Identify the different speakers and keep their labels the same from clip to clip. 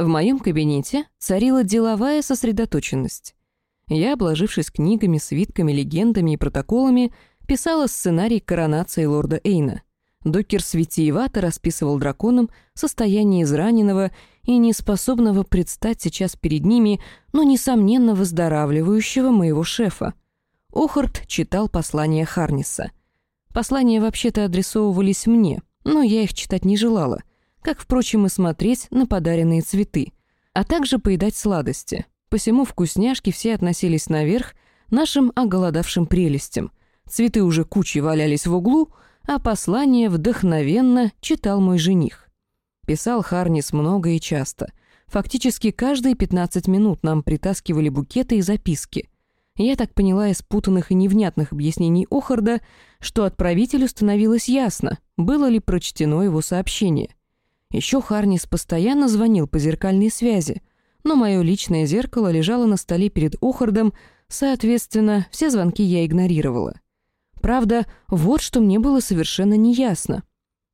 Speaker 1: В моем кабинете царила деловая сосредоточенность. Я, обложившись книгами, свитками, легендами и протоколами, писала сценарий коронации лорда Эйна. Докерс витиевато расписывал драконам состояние израненного и неспособного предстать сейчас перед ними, но, несомненно, выздоравливающего моего шефа. Охарт читал послания Харниса. Послания вообще-то адресовывались мне, но я их читать не желала, как, впрочем, и смотреть на подаренные цветы, а также поедать сладости. Посему вкусняшки все относились наверх нашим оголодавшим прелестям. Цветы уже кучей валялись в углу, а послание вдохновенно читал мой жених. Писал Харнис много и часто. Фактически каждые 15 минут нам притаскивали букеты и записки. Я так поняла из путанных и невнятных объяснений Охарда, что отправителю становилось ясно, было ли прочтено его сообщение. Еще Харнис постоянно звонил по зеркальной связи, но мое личное зеркало лежало на столе перед Охардом, соответственно, все звонки я игнорировала. Правда, вот что мне было совершенно неясно.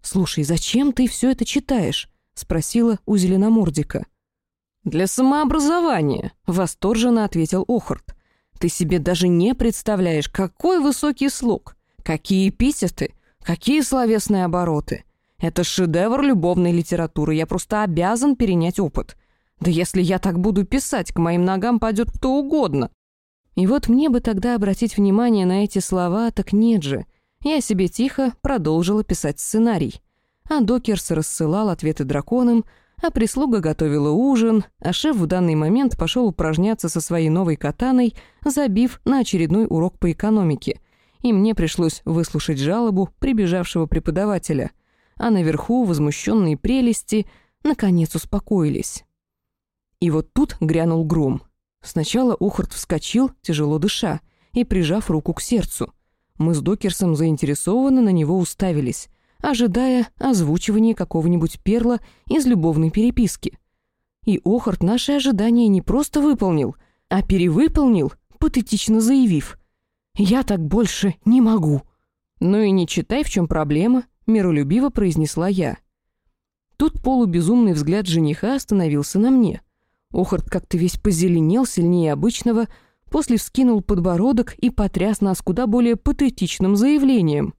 Speaker 1: «Слушай, зачем ты все это читаешь?» — спросила у Зеленомордика. «Для самообразования», — восторженно ответил Охард. «Ты себе даже не представляешь, какой высокий слог, какие эпитеты, какие словесные обороты. Это шедевр любовной литературы, я просто обязан перенять опыт. Да если я так буду писать, к моим ногам пойдет кто угодно. И вот мне бы тогда обратить внимание на эти слова, так нет же. Я себе тихо продолжила писать сценарий. А Докерс рассылал ответы драконам, а прислуга готовила ужин, а шеф в данный момент пошел упражняться со своей новой катаной, забив на очередной урок по экономике. И мне пришлось выслушать жалобу прибежавшего преподавателя — а наверху возмущенные прелести наконец успокоились. И вот тут грянул гром. Сначала Охарт вскочил, тяжело дыша, и прижав руку к сердцу. Мы с Докерсом заинтересованно на него уставились, ожидая озвучивания какого-нибудь перла из любовной переписки. И Охарт наши ожидания не просто выполнил, а перевыполнил, патетично заявив «Я так больше не могу». Ну и не читай, в чем проблема, миролюбиво произнесла я. Тут полубезумный взгляд жениха остановился на мне. Охард как-то весь позеленел сильнее обычного, после вскинул подбородок и потряс нас куда более патетичным заявлением.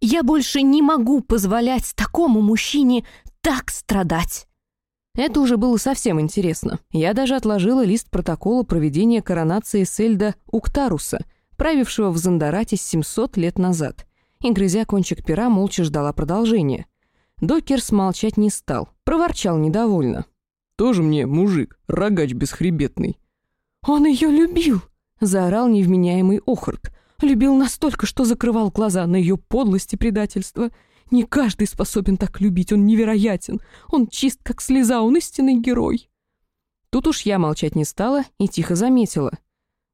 Speaker 1: «Я больше не могу позволять такому мужчине так страдать!» Это уже было совсем интересно. Я даже отложила лист протокола проведения коронации Сельда Уктаруса, правившего в Зандарате 700 лет назад и, грызя кончик пера, молча ждала продолжения. Докерс молчать не стал, проворчал недовольно.
Speaker 2: «Тоже мне мужик, рогач бесхребетный».
Speaker 1: «Он ее любил!» — заорал невменяемый Охарт. «Любил настолько, что закрывал глаза на ее подлость и предательство. Не каждый способен так любить, он невероятен. Он чист, как слеза, он истинный герой». Тут уж я молчать не стала и тихо заметила.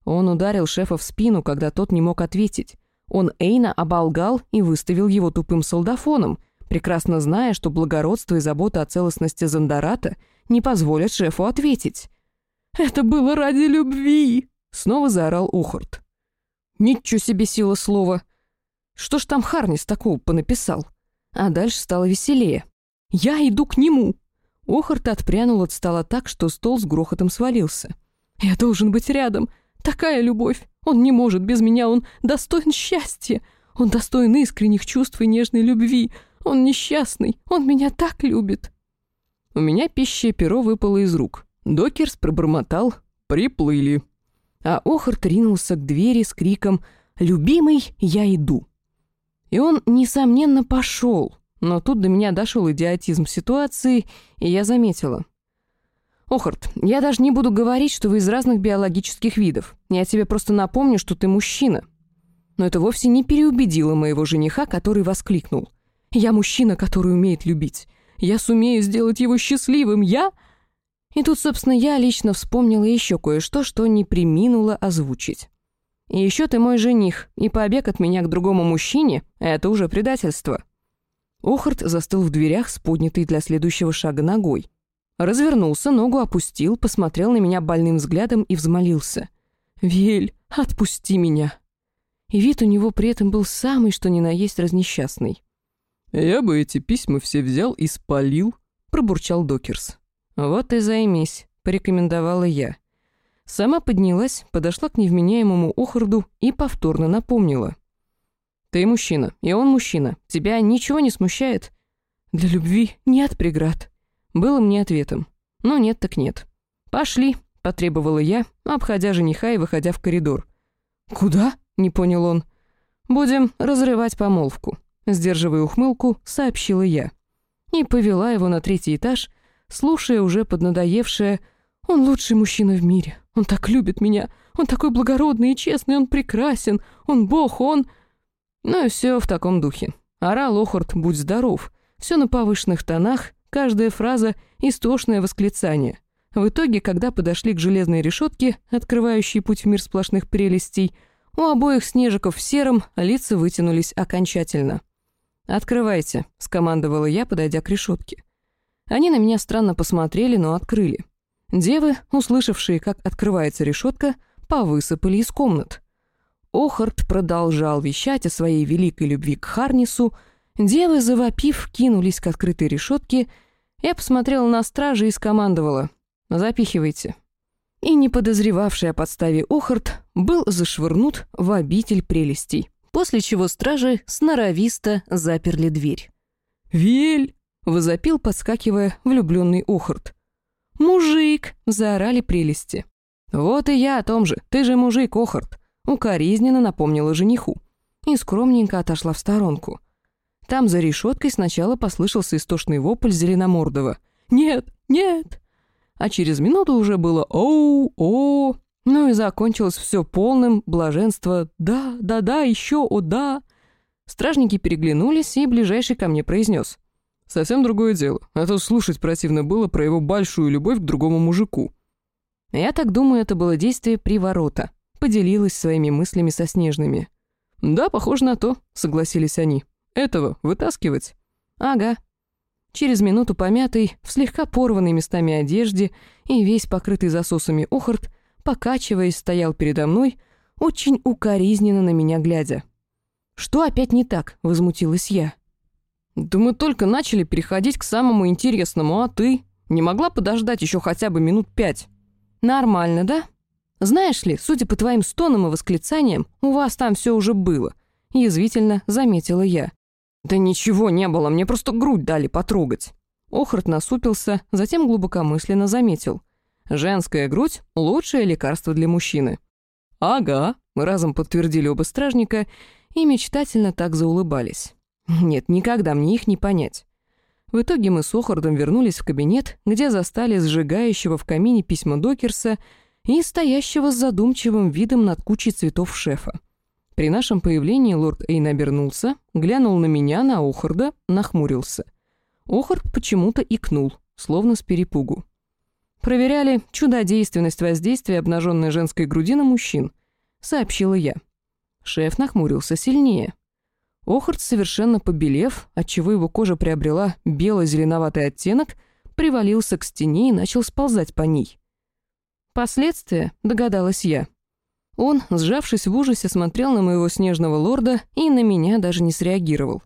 Speaker 1: Он ударил шефа в спину, когда тот не мог ответить. Он Эйна оболгал и выставил его тупым солдафоном, прекрасно зная, что благородство и забота о целостности Зандарата не позволят шефу ответить. «Это было ради любви!» — снова заорал Ухард. «Ничего себе сила слова! Что ж там Харнис такого понаписал?» А дальше стало веселее. «Я иду к нему!» Охарт отпрянул от стола так, что стол с грохотом свалился. «Я должен быть рядом! Такая любовь! Он не может без меня, он достоин счастья. Он достоин искренних чувств и нежной любви. Он несчастный, он меня так любит. У меня пища перо выпало из рук. Докерс пробормотал «Приплыли». А Охарт ринулся к двери с криком «Любимый, я иду». И он, несомненно, пошел. Но тут до меня дошел идиотизм ситуации, и я заметила. «Охарт, я даже не буду говорить, что вы из разных биологических видов. Я тебе просто напомню, что ты мужчина». Но это вовсе не переубедило моего жениха, который воскликнул. «Я мужчина, который умеет любить. Я сумею сделать его счастливым. Я...» И тут, собственно, я лично вспомнила еще кое-что, что не приминула озвучить. «И еще ты мой жених, и побег от меня к другому мужчине — это уже предательство». Охарт застыл в дверях с поднятой для следующего шага ногой. Развернулся, ногу опустил, посмотрел на меня больным взглядом и взмолился. «Вель, отпусти меня!» И вид у него при этом был самый, что ни на есть разнесчастный.
Speaker 2: «Я бы эти письма все взял и спалил», — пробурчал Докерс.
Speaker 1: «Вот и займись», — порекомендовала я. Сама поднялась, подошла к невменяемому Охарду и повторно напомнила. «Ты мужчина, и он мужчина. Тебя ничего не смущает?» «Для любви нет преград», — было мне ответом. «Ну нет так нет». «Пошли», — потребовала я, обходя жениха и выходя в коридор. «Куда?» — не понял он. «Будем разрывать помолвку», — сдерживая ухмылку, сообщила я. И повела его на третий этаж, слушая уже поднадоевшее «Он лучший мужчина в мире, он так любит меня, он такой благородный и честный, он прекрасен, он бог, он...» Ну и все в таком духе. Орал Охорт «Будь здоров», все на повышенных тонах, каждая фраза — истошное восклицание. В итоге, когда подошли к железной решетке, открывающей путь в мир сплошных прелестей, у обоих снежиков в сером лица вытянулись окончательно. «Открывайте», — скомандовала я, подойдя к решетке. Они на меня странно посмотрели, но открыли. Девы, услышавшие, как открывается решетка, повысыпали из комнат. Охарт продолжал вещать о своей великой любви к Харнису, девы, завопив, кинулись к открытой решетке, я посмотрела на стражи и скомандовала «Запихивайте». И не подозревавший о подставе Охарт был зашвырнут в обитель прелестей, после чего стражи сноровисто заперли дверь. «Вель!» — возопил, подскакивая влюбленный Охарт. «Мужик!» — заорали прелести. «Вот и я о том же, ты же мужик, Охарт!» — укоризненно напомнила жениху. И скромненько отошла в сторонку. Там за решеткой сначала послышался истошный вопль Зеленомордова. «Нет! Нет!» А через минуту уже было «Оу! О!» Ну и закончилось все полным блаженство «Да! Да! Да! Еще! О! Да!» Стражники переглянулись, и ближайший ко мне произнес.
Speaker 2: «Совсем другое дело, а то слушать противно было про его большую любовь к другому мужику».
Speaker 1: Я так думаю, это было действие приворота. Поделилась своими мыслями со Снежными.
Speaker 2: «Да, похоже на то», — согласились они. Этого вытаскивать?
Speaker 1: Ага. Через минуту помятый, в слегка порванной местами одежде и весь покрытый засосами Охарт, покачиваясь, стоял передо мной, очень укоризненно на меня глядя. «Что опять не так?» — возмутилась я.
Speaker 2: «Да мы только начали переходить к самому интересному, а ты? Не могла подождать еще хотя бы минут пять?»
Speaker 1: «Нормально, да? Знаешь ли, судя по твоим стонам и восклицаниям, у вас там все уже было», — язвительно заметила я.
Speaker 2: «Да ничего не было, мне просто грудь дали потрогать».
Speaker 1: Охарт насупился, затем глубокомысленно заметил. «Женская грудь — лучшее лекарство для мужчины».
Speaker 2: «Ага», — разом подтвердили оба стражника и мечтательно так заулыбались.
Speaker 1: «Нет, никогда мне их не понять». В итоге мы с Охардом вернулись в кабинет, где застали сжигающего в камине письма Докерса и стоящего с задумчивым видом над кучей цветов шефа. При нашем появлении лорд Эйн обернулся, глянул на меня, на Охарда, нахмурился. Охард почему-то икнул, словно с перепугу. «Проверяли чудодейственность воздействия обнаженной женской груди на мужчин», — сообщила я. Шеф нахмурился сильнее. Охард, совершенно побелев, отчего его кожа приобрела бело-зеленоватый оттенок, привалился к стене и начал сползать по ней. Последствия, догадалась я, он, сжавшись в ужасе, смотрел на моего снежного лорда и на меня даже не среагировал.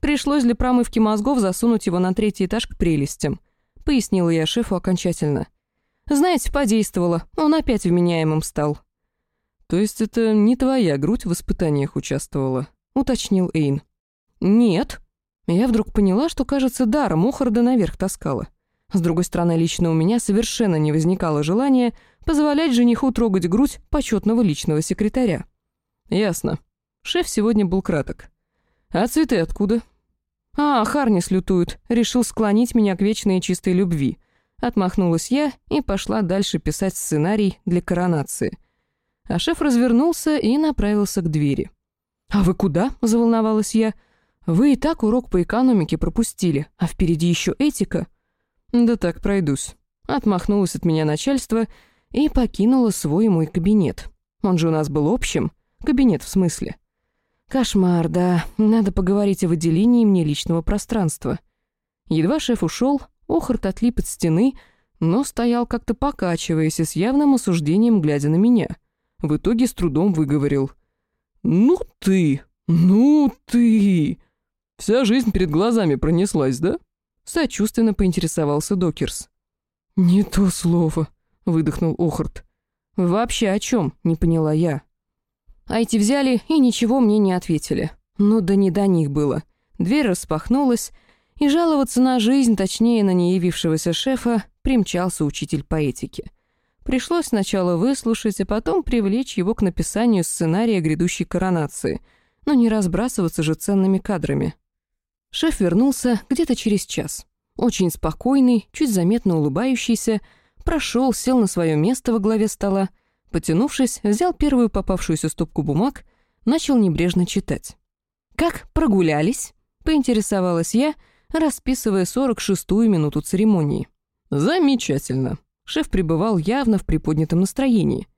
Speaker 1: Пришлось для промывки мозгов засунуть его на третий этаж к прелестям, пояснила я шефу окончательно. Знаете, подействовало, он опять вменяемым стал.
Speaker 2: То есть это не твоя грудь в испытаниях участвовала, уточнил Эйн.
Speaker 1: Нет. Я вдруг поняла, что, кажется, даром Охарда наверх таскала. С другой стороны, лично у меня совершенно не возникало желания позволять жениху трогать грудь почетного личного секретаря.
Speaker 2: Ясно. Шеф сегодня был краток. А цветы откуда?
Speaker 1: А, Харнис лютует, решил склонить меня к вечной чистой любви. Отмахнулась я и пошла дальше писать сценарий для коронации. А шеф развернулся и направился к двери. «А вы куда?» – заволновалась я. «Вы и так урок по экономике пропустили, а впереди еще этика».
Speaker 2: «Да так, пройдусь».
Speaker 1: Отмахнулось от меня начальство и покинула свой мой кабинет. Он же у нас был общим. Кабинет в смысле. Кошмар, да. Надо поговорить о выделении мне личного пространства. Едва шеф ушел, Охарт отлип от стены, но стоял как-то покачиваясь и с явным осуждением глядя на меня. В итоге с трудом выговорил.
Speaker 2: «Ну ты! Ну ты! Вся жизнь перед глазами пронеслась, да?»
Speaker 1: Сочувственно поинтересовался Докерс.
Speaker 2: «Не то слово», — выдохнул Охарт.
Speaker 1: «Вообще о чем? не поняла я. А эти взяли и ничего мне не ответили. Ну да не до них было. Дверь распахнулась, и жаловаться на жизнь, точнее на неявившегося шефа, примчался учитель поэтики. Пришлось сначала выслушать, а потом привлечь его к написанию сценария грядущей коронации, но не разбрасываться же ценными кадрами. Шеф вернулся где-то через час. Очень спокойный, чуть заметно улыбающийся, прошел, сел на свое место во главе стола, потянувшись, взял первую попавшуюся стопку бумаг, начал небрежно читать. «Как прогулялись?» — поинтересовалась я, расписывая 46-ю минуту церемонии.
Speaker 2: «Замечательно». Шеф пребывал явно в приподнятом настроении.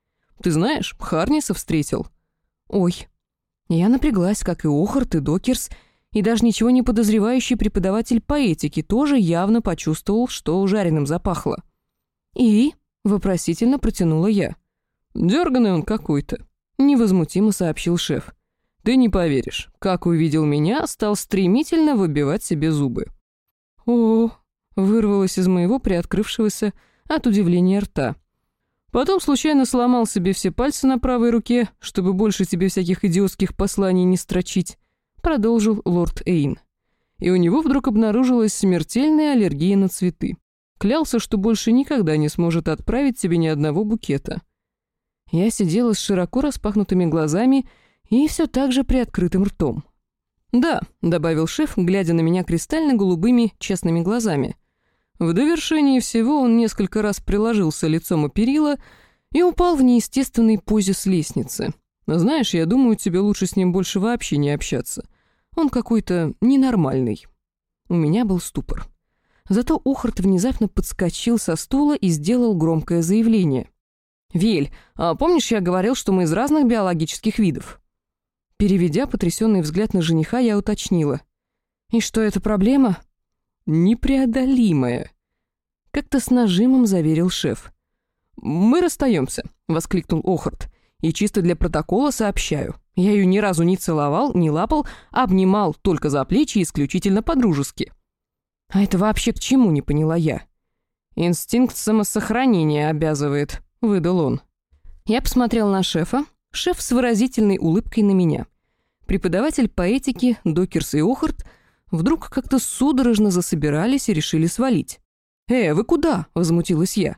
Speaker 2: «Ты знаешь, Харниса встретил».
Speaker 1: «Ой». Я напряглась, как и Охарт, и Докерс, и даже ничего не подозревающий преподаватель поэтики тоже явно почувствовал, что жареным запахло. «И?» — вопросительно протянула я.
Speaker 2: «Дёрганный он какой-то», — невозмутимо сообщил шеф. «Ты не поверишь, как увидел меня, стал стремительно выбивать себе зубы».
Speaker 1: «О!» — вырвалось из моего приоткрывшегося от удивления рта.
Speaker 2: Потом случайно сломал себе все пальцы на правой руке, чтобы больше тебе всяких идиотских посланий не строчить, продолжил лорд Эйн. И у него вдруг обнаружилась смертельная аллергия на цветы. Клялся, что больше никогда не сможет отправить тебе ни одного букета.
Speaker 1: Я сидела с широко распахнутыми глазами и все так же приоткрытым ртом.
Speaker 2: «Да», — добавил шеф, глядя на меня кристально-голубыми, честными глазами. В довершении всего он несколько раз приложился лицом о перила и упал в неестественной позе с лестницы. «Знаешь, я думаю, тебе лучше с ним больше вообще не общаться. Он какой-то ненормальный».
Speaker 1: У меня был ступор. Зато Охарт внезапно подскочил со стула и сделал громкое заявление.
Speaker 2: «Вель, а помнишь, я говорил, что мы из разных биологических видов?»
Speaker 1: Переведя потрясенный взгляд на жениха, я уточнила. «И что, это проблема?»
Speaker 2: «Непреодолимая», — как-то с нажимом заверил шеф. «Мы расстаемся», — воскликнул Охарт. «И чисто для протокола сообщаю. Я ее ни разу не целовал, не лапал, обнимал только за плечи исключительно по-дружески».
Speaker 1: «А это вообще к чему?» — не поняла я.
Speaker 2: «Инстинкт самосохранения обязывает», — выдал он.
Speaker 1: Я посмотрел на шефа, шеф с выразительной улыбкой на меня. Преподаватель поэтики Докерс и Охарт вдруг как-то судорожно засобирались и решили свалить.
Speaker 2: «Э, вы куда?» — возмутилась я.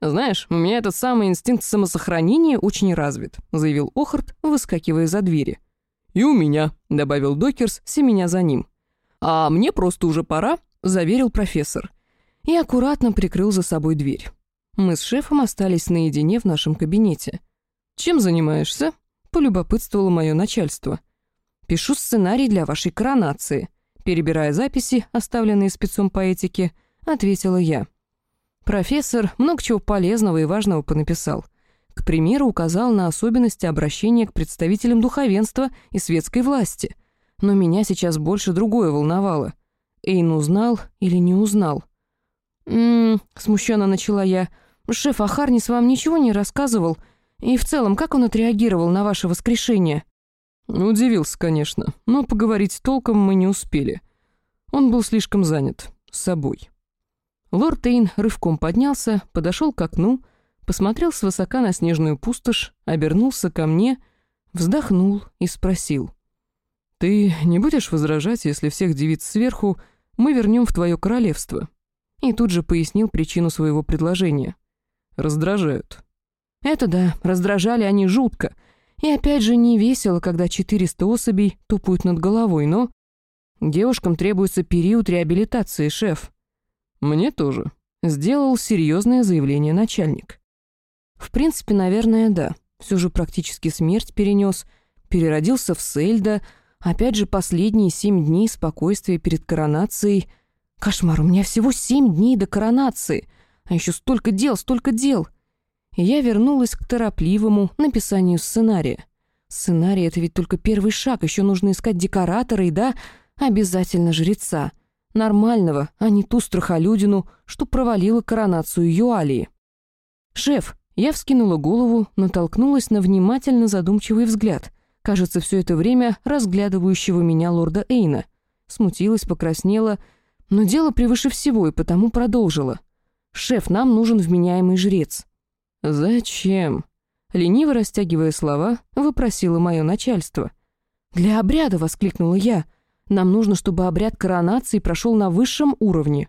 Speaker 2: «Знаешь, у меня этот самый инстинкт самосохранения очень развит», — заявил Охарт, выскакивая за двери. «И у меня», — добавил Докерс, семеня за ним. «А мне просто уже пора», — заверил профессор.
Speaker 1: И аккуратно прикрыл за собой дверь. Мы с шефом остались наедине в нашем кабинете.
Speaker 2: «Чем занимаешься?» — полюбопытствовало мое начальство.
Speaker 1: «Пишу сценарий для вашей коронации», — перебирая записи, оставленные спецом по этике, ответила я. Профессор много чего полезного и важного понаписал. К примеру, указал на особенности обращения к представителям духовенства и светской власти. Но меня сейчас больше другое волновало. Эйн узнал или не узнал? «М-м-м», смущенно начала я, — Шеф Ахарнис вам ничего не рассказывал? И в целом, как он отреагировал на ваше воскрешение?»
Speaker 2: Удивился, конечно, но поговорить толком мы не успели. Он был слишком занят с собой.
Speaker 1: Лорд Эйн рывком поднялся, подошел к окну, посмотрел свысока на снежную пустошь, обернулся ко мне, вздохнул и спросил.
Speaker 2: «Ты не будешь возражать, если всех девиц сверху мы вернем в твое королевство?»
Speaker 1: И тут же пояснил причину своего предложения
Speaker 2: раздражают».
Speaker 1: Это да, раздражали они жутко. И опять же не весело, когда 400 особей тупают над головой, но... Девушкам требуется период реабилитации, шеф.
Speaker 2: Мне тоже.
Speaker 1: Сделал серьезное заявление начальник. В принципе, наверное, да. Все же практически смерть перенес, переродился в Сельда, опять же последние семь дней спокойствия перед коронацией. Кошмар, у меня всего семь дней до коронации — а еще столько дел, столько дел. И я вернулась к торопливому написанию сценария. Сценарий — это ведь только первый шаг, еще нужно искать декоратора и, да, обязательно жреца. Нормального, а не ту страхолюдину, что провалила коронацию Юалии. «Шеф!» Я вскинула голову, натолкнулась на внимательно задумчивый взгляд, кажется, все это время разглядывающего меня лорда Эйна. Смутилась, покраснела, но дело превыше всего и потому продолжила. «Шеф, нам нужен вменяемый жрец».
Speaker 2: «Зачем?» Лениво растягивая слова, выпросило мое начальство.
Speaker 1: «Для обряда!» — воскликнула я. «Нам нужно, чтобы обряд коронации прошел на высшем уровне».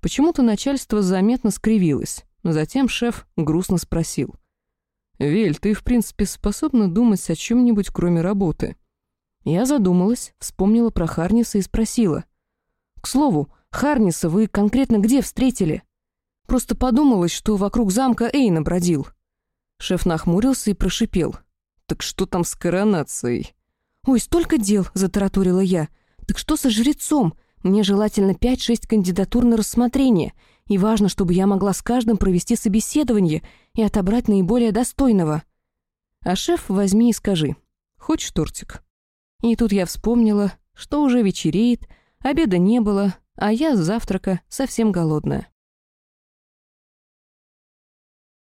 Speaker 2: Почему-то начальство заметно скривилось. Затем шеф грустно спросил. «Вель, ты, в принципе, способна думать о чем-нибудь, кроме работы?»
Speaker 1: Я задумалась, вспомнила про Харниса и спросила. «К слову, Харниса вы конкретно где встретили?» Просто подумалось, что вокруг замка Эйна бродил.
Speaker 2: Шеф нахмурился и прошипел. «Так что там с коронацией?»
Speaker 1: «Ой, столько дел!» — затараторила я. «Так что со жрецом? Мне желательно пять-шесть кандидатур на рассмотрение, и важно, чтобы я могла с каждым провести собеседование и отобрать наиболее достойного».
Speaker 2: «А шеф возьми и скажи. Хочешь тортик?»
Speaker 1: И тут я вспомнила, что уже вечереет, обеда не было, а я с завтрака совсем голодная.